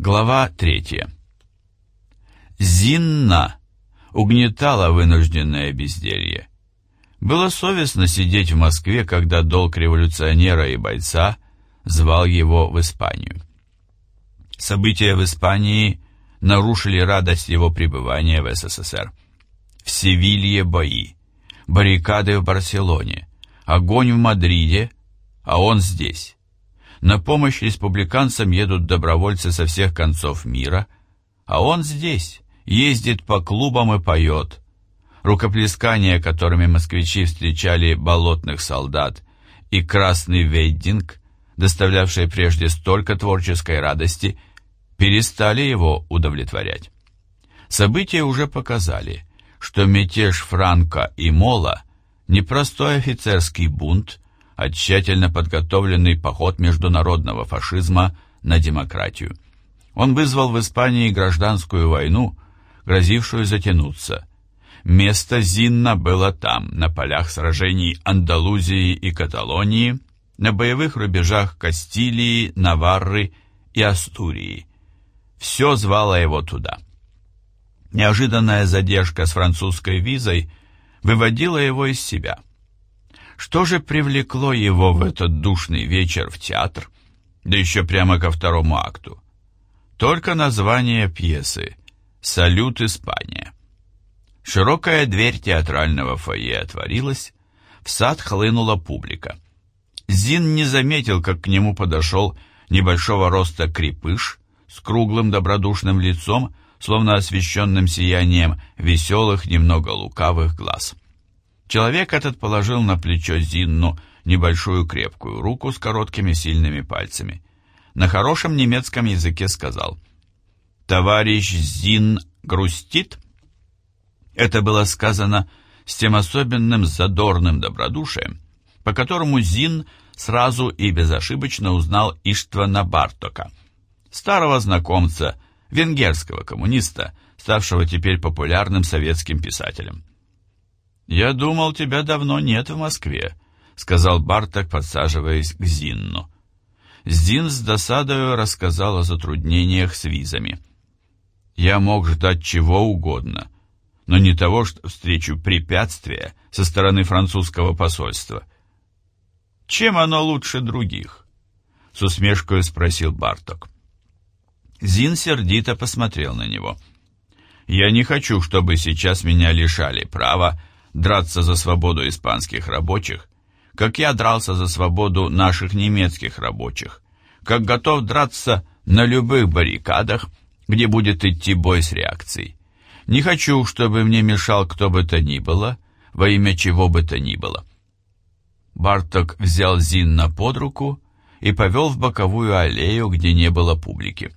Глава третья. Зинна угнетала вынужденное безделье. Было совестно сидеть в Москве, когда долг революционера и бойца звал его в Испанию. События в Испании нарушили радость его пребывания в СССР. В Севилье бои, баррикады в Барселоне, огонь в Мадриде, а он здесь. На помощь республиканцам едут добровольцы со всех концов мира, а он здесь, ездит по клубам и поет. Рукоплескания, которыми москвичи встречали болотных солдат, и красный вейдинг, доставлявшие прежде столько творческой радости, перестали его удовлетворять. События уже показали, что мятеж Франка и Мола – непростой офицерский бунт, а тщательно подготовленный поход международного фашизма на демократию. Он вызвал в Испании гражданскую войну, грозившую затянуться. Место Зинна было там, на полях сражений Андалузии и Каталонии, на боевых рубежах Кастилии, Наварры и Астурии. Все звало его туда. Неожиданная задержка с французской визой выводила его из себя – что же привлекло его в этот душный вечер в театр, да еще прямо ко второму акту? Только название пьесы «Салют Испания». Широкая дверь театрального фойе отворилась, в сад хлынула публика. Зин не заметил, как к нему подошел небольшого роста крепыш с круглым добродушным лицом, словно освещенным сиянием веселых, немного лукавых глаз. Человек этот положил на плечо Зинну небольшую крепкую руку с короткими сильными пальцами. На хорошем немецком языке сказал «Товарищ Зин грустит?» Это было сказано с тем особенным задорным добродушием, по которому Зин сразу и безошибочно узнал Иштвана Бартока, старого знакомца, венгерского коммуниста, ставшего теперь популярным советским писателем. «Я думал, тебя давно нет в Москве», — сказал Барток, подсаживаясь к Зинну. Зин с досадою рассказал о затруднениях с визами. «Я мог ждать чего угодно, но не того, что встречу препятствия со стороны французского посольства». «Чем оно лучше других?» — с усмешкой спросил Барток. Зин сердито посмотрел на него. «Я не хочу, чтобы сейчас меня лишали права драться за свободу испанских рабочих, как я дрался за свободу наших немецких рабочих, как готов драться на любых баррикадах, где будет идти бой с реакцией. Не хочу, чтобы мне мешал кто бы то ни было, во имя чего бы то ни было. Барток взял Зинна под руку и повел в боковую аллею, где не было публики.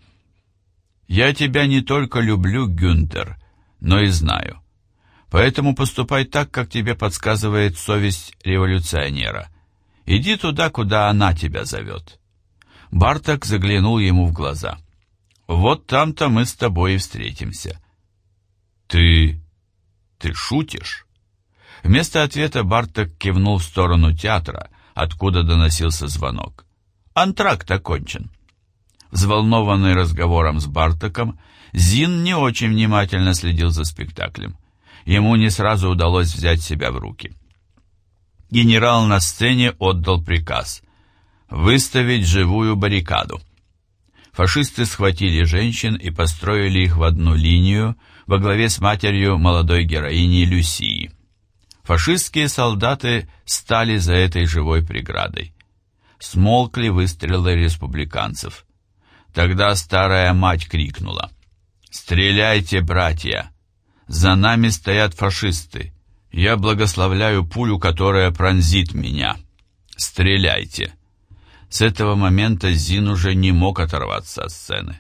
«Я тебя не только люблю, Гюнтер, но и знаю. Поэтому поступай так, как тебе подсказывает совесть революционера. Иди туда, куда она тебя зовет. Барток заглянул ему в глаза. Вот там-то мы с тобой и встретимся. Ты... ты шутишь? Вместо ответа Барток кивнул в сторону театра, откуда доносился звонок. Антракт окончен. Взволнованный разговором с Бартоком, Зин не очень внимательно следил за спектаклем ему не сразу удалось взять себя в руки. Генерал на сцене отдал приказ выставить живую баррикаду. Фашисты схватили женщин и построили их в одну линию во главе с матерью молодой героини Люсии. Фашистские солдаты стали за этой живой преградой. Смолкли выстрелы республиканцев. Тогда старая мать крикнула «Стреляйте, братья! За нами стоят фашисты. Я благословляю пулю, которая пронзит меня. Стреляйте. С этого момента Зин уже не мог оторваться от сцены.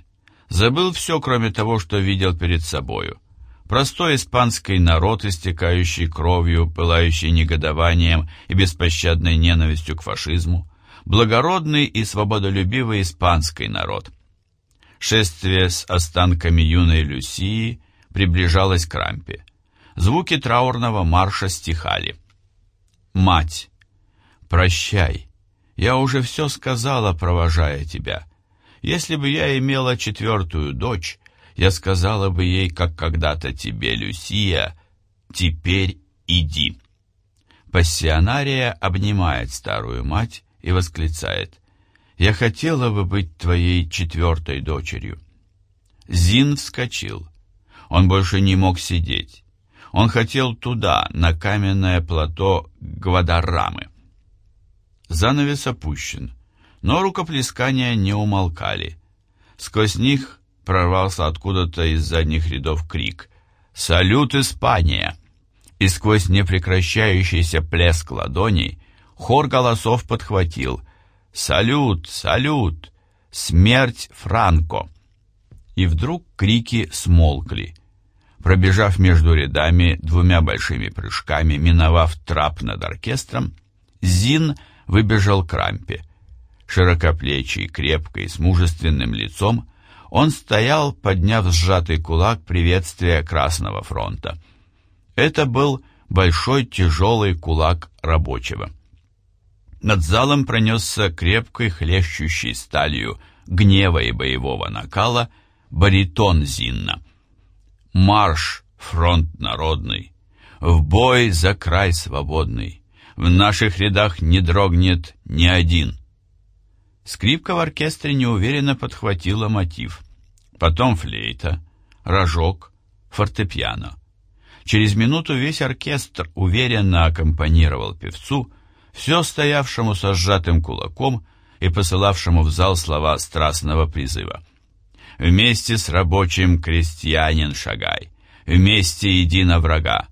Забыл все, кроме того, что видел перед собою. Простой испанский народ, истекающий кровью, пылающий негодованием и беспощадной ненавистью к фашизму. Благородный и свободолюбивый испанский народ. Шествие с останками юной Люсии – приближалась к рампе. Звуки траурного марша стихали. «Мать, прощай, я уже все сказала, провожая тебя. Если бы я имела четвертую дочь, я сказала бы ей, как когда-то тебе, Люсия, теперь иди. Пассионария обнимает старую мать и восклицает, «Я хотела бы быть твоей четвертой дочерью». Зин вскочил. Он больше не мог сидеть. Он хотел туда, на каменное плато Гвадарамы. Занавес опущен, но рукоплескания не умолкали. Сквозь них прорвался откуда-то из задних рядов крик «Салют, Испания!» И сквозь непрекращающийся плеск ладоней хор голосов подхватил «Салют! Салют! Смерть Франко!» И вдруг крики смолкли. Пробежав между рядами двумя большими прыжками, миновав трап над оркестром, Зин выбежал к рампе. Широкоплечий, крепкий, с мужественным лицом, он стоял, подняв сжатый кулак приветствия Красного фронта. Это был большой тяжелый кулак рабочего. Над залом пронесся крепкий, хлещущий сталью гнева и боевого накала баритон Зинна. Марш, фронт народный, в бой за край свободный, в наших рядах не дрогнет ни один. Скрипка в оркестре неуверенно подхватила мотив. Потом флейта, рожок, фортепиано. Через минуту весь оркестр уверенно аккомпанировал певцу, все стоявшему со сжатым кулаком и посылавшему в зал слова страстного призыва. «Вместе с рабочим крестьянин шагай, вместе иди на врага.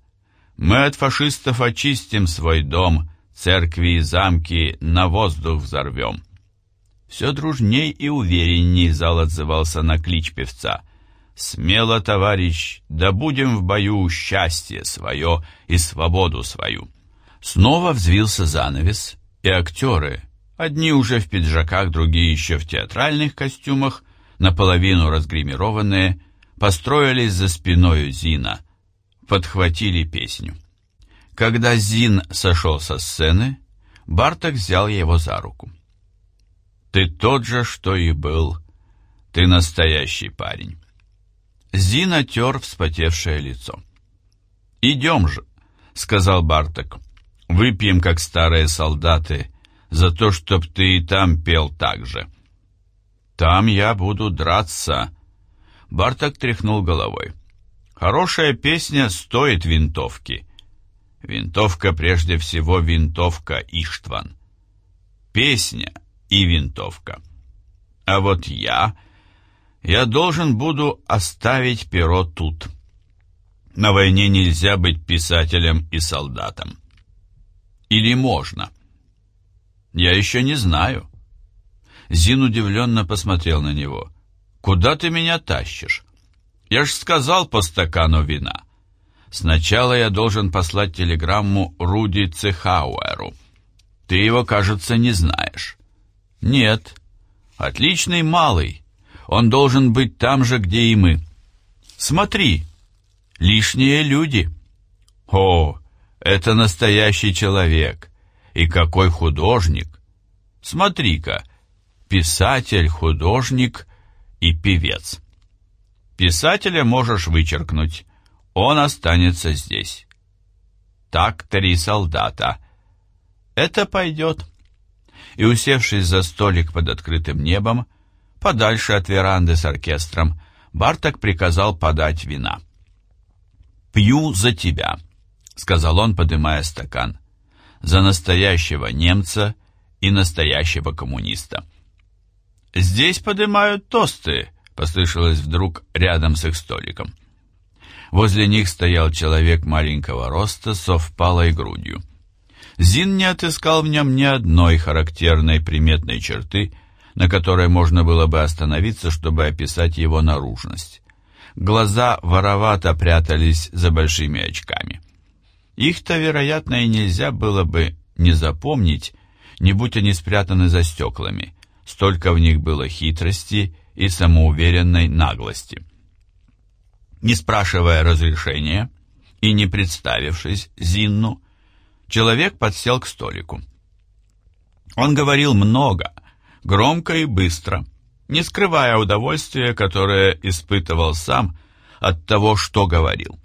Мы от фашистов очистим свой дом, церкви и замки на воздух взорвем». Все дружней и уверенней зал отзывался на клич певца. «Смело, товарищ, да будем в бою счастье свое и свободу свою». Снова взвился занавес, и актеры, одни уже в пиджаках, другие еще в театральных костюмах, наполовину разгримированные, построились за спиною Зина, подхватили песню. Когда Зин сошел со сцены, Барток взял его за руку. Ты тот же, что и был. Ты настоящий парень. Зина тер вспотевшее лицо. «Идем же», — сказал Барток. «Выпьем, как старые солдаты, за то, чтоб ты и там пел так же». «Там я буду драться», — Барток тряхнул головой. «Хорошая песня стоит винтовки». Винтовка прежде всего винтовка Иштван. Песня и винтовка. А вот я... Я должен буду оставить перо тут. На войне нельзя быть писателем и солдатом. Или можно? Я еще не знаю. Зин удивленно посмотрел на него. «Куда ты меня тащишь? Я ж сказал по стакану вина. Сначала я должен послать телеграмму Руди Цехауэру. Ты его, кажется, не знаешь. Нет. Отличный малый. Он должен быть там же, где и мы. Смотри, лишние люди. О, это настоящий человек. И какой художник. Смотри-ка, писатель, художник и певец. Писателя можешь вычеркнуть. Он останется здесь. Так три солдата. Это пойдет и, усевшись за столик под открытым небом, подальше от веранды с оркестром, Барток приказал подать вина. «Пью за тебя», — сказал он, подымая стакан, — «за настоящего немца и настоящего коммуниста». «Здесь подымают тосты», — послышалось вдруг рядом с их столиком. Возле них стоял человек маленького роста со впалой грудью. Зин не отыскал в нем ни одной характерной приметной черты, на которой можно было бы остановиться, чтобы описать его наружность. Глаза воровато прятались за большими очками. Их-то, вероятно, и нельзя было бы не запомнить, не будь они спрятаны за стеклами. Столько в них было хитрости и самоуверенной наглости. Не спрашивая разрешения и не представившись Зинну, Человек подсел к столику. Он говорил много, громко и быстро, не скрывая удовольствия, которое испытывал сам от того, что говорил.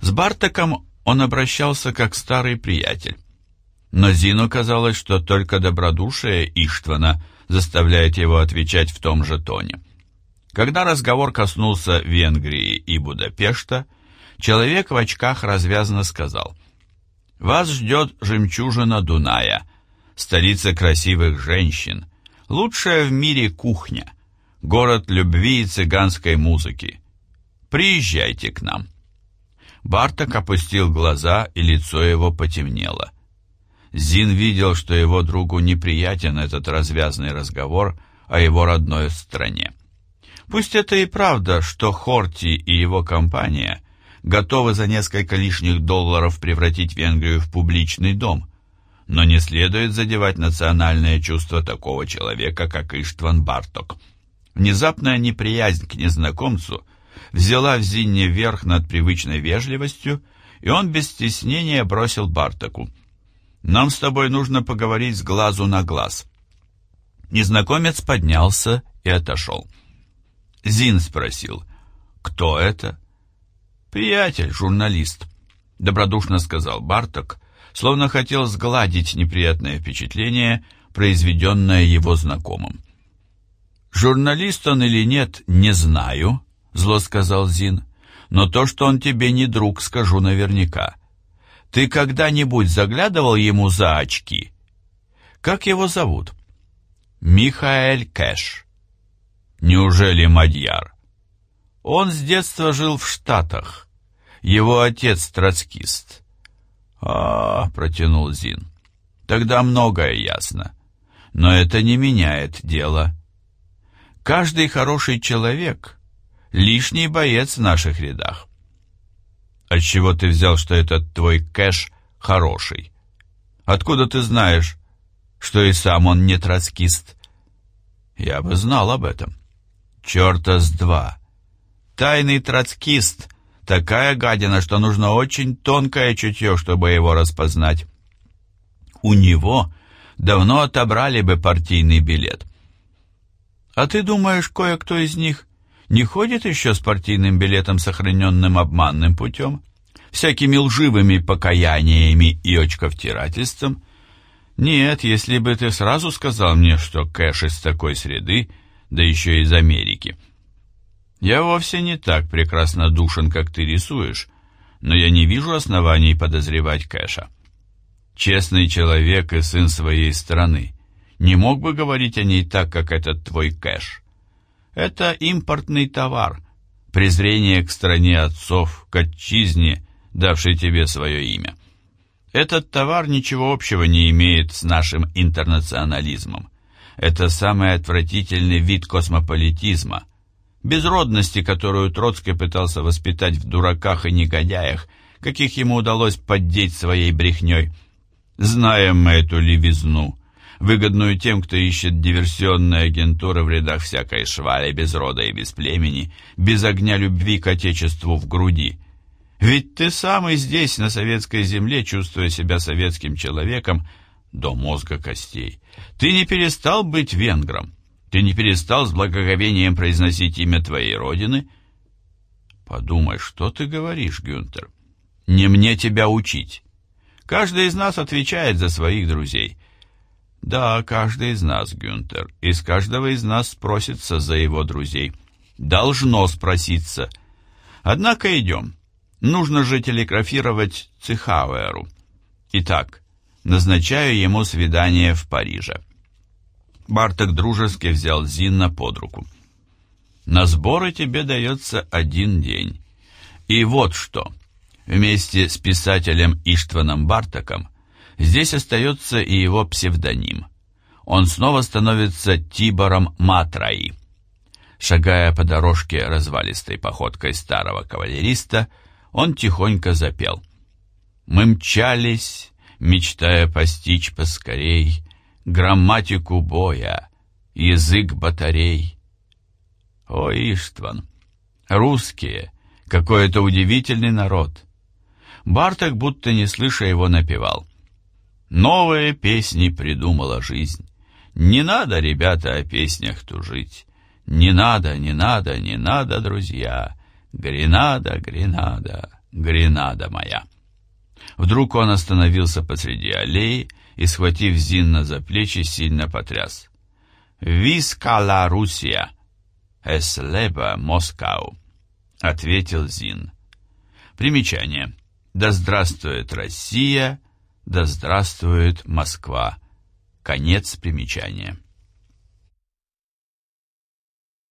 С Бартаком он обращался как старый приятель. Но Зину казалось, что только добродушие Иштвана заставляет его отвечать в том же тоне. Когда разговор коснулся Венгрии и Будапешта, человек в очках развязно сказал «Вас ждет жемчужина Дуная, столица красивых женщин, лучшая в мире кухня, город любви и цыганской музыки. Приезжайте к нам». Барток опустил глаза, и лицо его потемнело. Зин видел, что его другу неприятен этот развязный разговор о его родной стране. Пусть это и правда, что Хорти и его компания готовы за несколько лишних долларов превратить Венгрию в публичный дом, но не следует задевать национальное чувство такого человека, как Иштван Барток. Внезапная неприязнь к незнакомцу взяла в Зинне верх над привычной вежливостью, и он без стеснения бросил Бартоку. «Нам с тобой нужно поговорить с глазу на глаз». Незнакомец поднялся и отошел. Зин спросил, «Кто это?» «Приятель, журналист», — добродушно сказал Барток, словно хотел сгладить неприятное впечатление, произведенное его знакомым. «Журналист он или нет, не знаю», — зло сказал Зин, «но то, что он тебе не друг, скажу наверняка. Ты когда-нибудь заглядывал ему за очки? Как его зовут?» «Михаэль Кэш». Неужели Мадьяр? Он с детства жил в Штатах. Его отец троцкист. А, протянул Зин. Тогда многое ясно. Но это не меняет дело. Каждый хороший человек — лишний боец в наших рядах. Отчего ты взял, что этот твой кэш хороший? Откуда ты знаешь, что и сам он не троцкист? Я бы знал об этом. Черта с два. Тайный троцкист. Такая гадина, что нужно очень тонкое чутье, чтобы его распознать. У него давно отобрали бы партийный билет. А ты думаешь, кое-кто из них не ходит еще с партийным билетом, сохраненным обманным путем? Всякими лживыми покаяниями и очковтирательством? Нет, если бы ты сразу сказал мне, что кэш из такой среды — да еще из Америки. Я вовсе не так прекрасно душен, как ты рисуешь, но я не вижу оснований подозревать Кэша. Честный человек и сын своей страны не мог бы говорить о ней так, как этот твой Кэш. Это импортный товар, презрение к стране отцов, к отчизне, давшей тебе свое имя. Этот товар ничего общего не имеет с нашим интернационализмом. Это самый отвратительный вид космополитизма, безродности, которую Троцкий пытался воспитать в дураках и негодяях, каких ему удалось поддеть своей брехней. Знаем мы эту левизну, выгодную тем, кто ищет диверсионные агентуры в рядах всякой швали, без рода и без племени, без огня любви к Отечеству в груди. Ведь ты сам и здесь, на советской земле, чувствуя себя советским человеком, до мозга костей. Ты не перестал быть венгром. Ты не перестал с благоговением произносить имя твоей родины. Подумай, что ты говоришь, Гюнтер. Не мне тебя учить. Каждый из нас отвечает за своих друзей. Да, каждый из нас, Гюнтер. Из каждого из нас спросится за его друзей. Должно спроситься. Однако идем. Нужно же телеграфировать Цихауэру. Итак, Назначаю ему свидание в Париже. Барток дружески взял Зинна под руку. На сборы тебе дается один день. И вот что. Вместе с писателем Иштваном Бартаком здесь остается и его псевдоним. Он снова становится Тибором Матраи. Шагая по дорожке развалистой походкой старого кавалериста, он тихонько запел. «Мы мчались, мечтая постичь поскорей грамматику боя, язык батарей. О, Иштван, русские, какой это удивительный народ. Барток, будто не слыша его, напевал. Новые песни придумала жизнь. Не надо, ребята, о песнях тужить. Не надо, не надо, не надо, друзья. Гренада, Гренада, Гренада моя. Вдруг он остановился посреди аллеи и, схватив Зинна за плечи, сильно потряс. «Виска ла Русия! Эслеба Москау!» — ответил Зин. Примечание. «Да здравствует Россия! Да здравствует Москва!» Конец примечания.